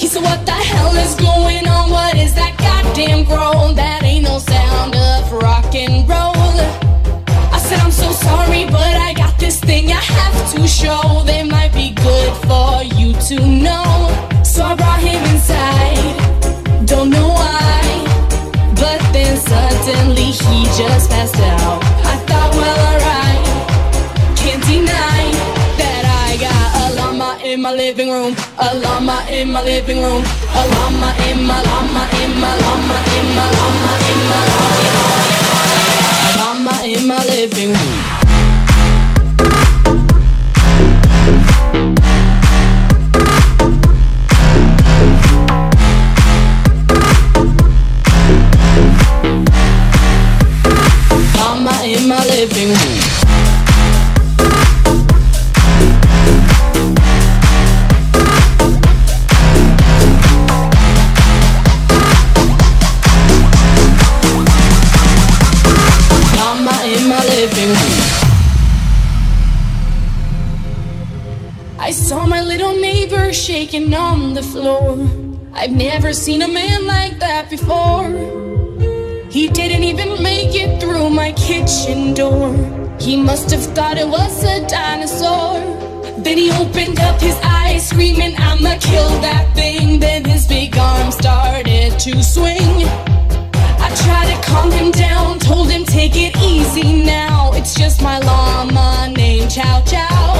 He said, What the hell is going on? What is that goddamn groan? That ain't no sound of rock and roll. I said, I'm so sorry, but I got this thing I have to show. They might be good for you to know. So I brought him inside. Don't know why. But then suddenly he just passed out. I thought, well, in my living room, a llama in my living room, a llama in my llama in my llama in my llama in my llama. I saw my little neighbor shaking on the floor. I've never seen a man like that before. He didn't even make it through my kitchen door. He must have thought it was a dinosaur. Then he opened up his eyes, screaming, I'ma kill that thing. Then his big arm started to swing. I tried to calm him down, told him, take it easy now. It's just my llama named Chow Chow.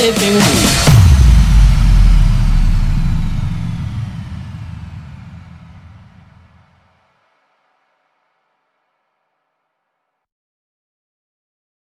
living